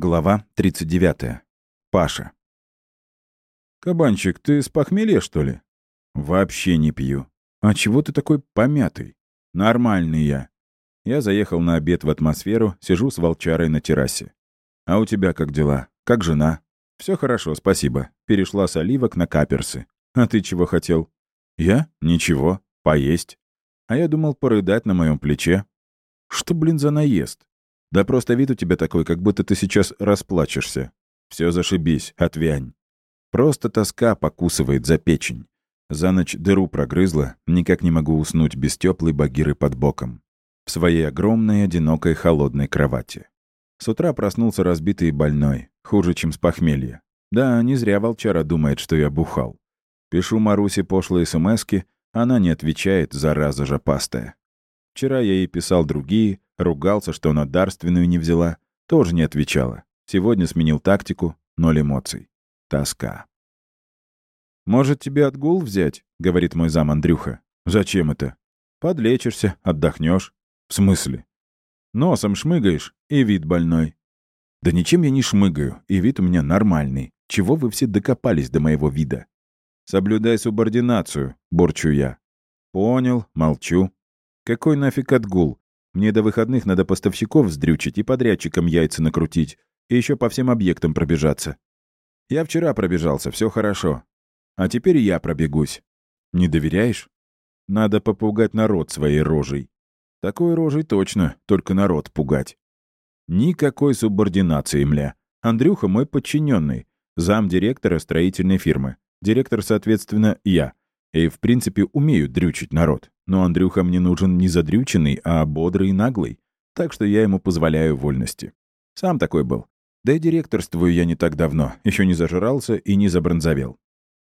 Глава 39. Паша. «Кабанчик, ты с похмелья, что ли?» «Вообще не пью». «А чего ты такой помятый?» «Нормальный я». Я заехал на обед в атмосферу, сижу с волчарой на террасе. «А у тебя как дела? Как жена?» Все хорошо, спасибо». Перешла с оливок на каперсы. «А ты чего хотел?» «Я? Ничего. Поесть». А я думал порыдать на моем плече. «Что, блин, за наезд?» Да просто вид у тебя такой, как будто ты сейчас расплачешься. Все зашибись, отвянь. Просто тоска покусывает за печень. За ночь дыру прогрызла, никак не могу уснуть без теплой багиры под боком. В своей огромной, одинокой, холодной кровати. С утра проснулся разбитый и больной, хуже, чем с похмелья. Да, не зря волчара думает, что я бухал. Пишу Марусе пошлые смски, она не отвечает, зараза жопастая. Вчера я ей писал другие, Ругался, что она дарственную не взяла. Тоже не отвечала. Сегодня сменил тактику, ноль эмоций. Тоска. «Может, тебе отгул взять?» — говорит мой зам Андрюха. «Зачем это?» «Подлечишься, отдохнешь. «В смысле?» «Носом шмыгаешь, и вид больной». «Да ничем я не шмыгаю, и вид у меня нормальный. Чего вы все докопались до моего вида?» «Соблюдай субординацию», — борчу я. «Понял, молчу». «Какой нафиг отгул? Мне до выходных надо поставщиков вздрючить и подрядчикам яйца накрутить. И еще по всем объектам пробежаться. Я вчера пробежался, все хорошо. А теперь я пробегусь. Не доверяешь? Надо попугать народ своей рожей. Такой рожей точно, только народ пугать. Никакой субординации, мля. Андрюха мой подчиненный, зам директора строительной фирмы. Директор, соответственно, я. И, в принципе, умею дрючить народ. Но Андрюха мне нужен не задрюченный, а бодрый и наглый. Так что я ему позволяю вольности. Сам такой был. Да и директорствую я не так давно. Еще не зажрался и не забронзовел.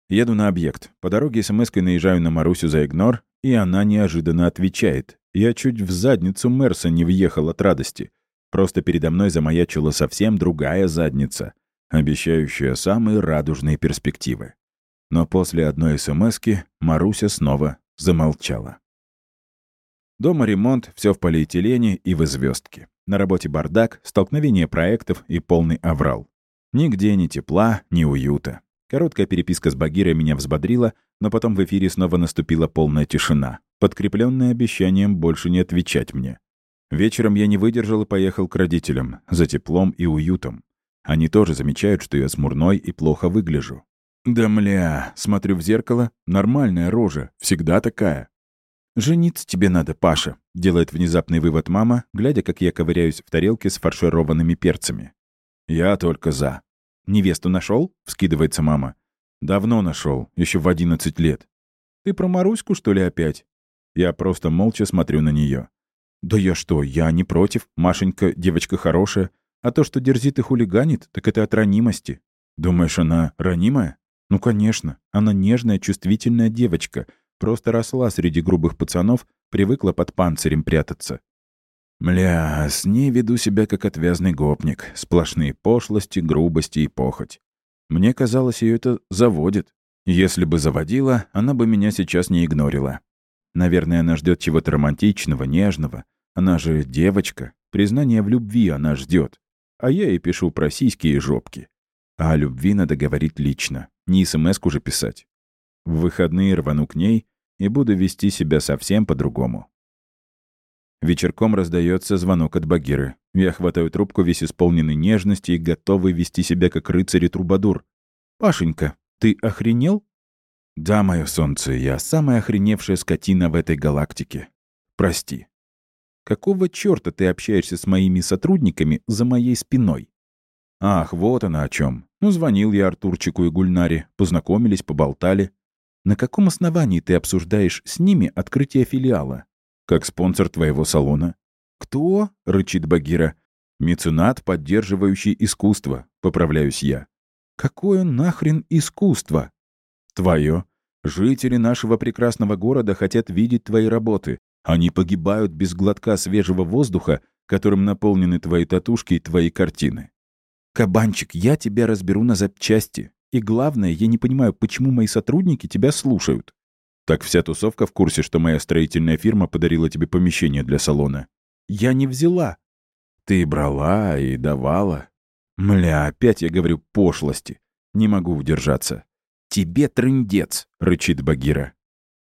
Еду на объект. По дороге смс-кой наезжаю на Марусю за игнор, и она неожиданно отвечает. Я чуть в задницу Мерса не въехал от радости. Просто передо мной замаячила совсем другая задница, обещающая самые радужные перспективы. Но после одной смс Маруся снова замолчала. Дома ремонт, все в полиэтилене и в известке. На работе бардак, столкновение проектов и полный аврал. Нигде ни тепла, ни уюта. Короткая переписка с Багирой меня взбодрила, но потом в эфире снова наступила полная тишина, подкрепленная обещанием больше не отвечать мне. Вечером я не выдержал и поехал к родителям, за теплом и уютом. Они тоже замечают, что я смурной и плохо выгляжу. Да мля, смотрю в зеркало, нормальная рожа, всегда такая. «Жениться тебе надо, Паша», — делает внезапный вывод мама, глядя, как я ковыряюсь в тарелке с фаршированными перцами. «Я только за». «Невесту нашел? вскидывается мама. «Давно нашел, еще в 11 лет». «Ты про Маруську, что ли, опять?» Я просто молча смотрю на нее. «Да я что, я не против. Машенька девочка хорошая. А то, что дерзит и хулиганит, так это от ранимости». «Думаешь, она ранимая?» «Ну, конечно. Она нежная, чувствительная девочка» Просто росла среди грубых пацанов, привыкла под панцирем прятаться. Мля, с ней веду себя как отвязный гопник. Сплошные пошлости, грубости и похоть. Мне казалось, ее это заводит. Если бы заводила, она бы меня сейчас не игнорила. Наверное, она ждет чего-то романтичного, нежного. Она же девочка. Признание в любви она ждет. А я ей пишу про сиськи и жопки. А о любви надо говорить лично. Не смс уже писать. В выходные рвану к ней и буду вести себя совсем по-другому. Вечерком раздается звонок от Багиры. Я хватаю трубку, весь исполненный нежности и готовый вести себя как рыцарь и трубадур. «Пашенька, ты охренел?» «Да, мое солнце, я самая охреневшая скотина в этой галактике. Прости». «Какого чёрта ты общаешься с моими сотрудниками за моей спиной?» «Ах, вот она о чем. Ну, звонил я Артурчику и Гульнаре, познакомились, поболтали. На каком основании ты обсуждаешь с ними открытие филиала? Как спонсор твоего салона? Кто? рычит Багира. Меценат, поддерживающий искусство, поправляюсь я. Какое нахрен искусство? Твое. Жители нашего прекрасного города хотят видеть твои работы. Они погибают без глотка свежего воздуха, которым наполнены твои татушки и твои картины. Кабанчик, я тебя разберу на запчасти. И главное, я не понимаю, почему мои сотрудники тебя слушают. Так вся тусовка в курсе, что моя строительная фирма подарила тебе помещение для салона. Я не взяла. Ты брала и давала. Мля, опять я говорю пошлости. Не могу удержаться. «Тебе трындец!» — рычит Багира.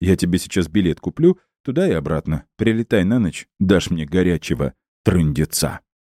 «Я тебе сейчас билет куплю, туда и обратно. Прилетай на ночь, дашь мне горячего трындеца».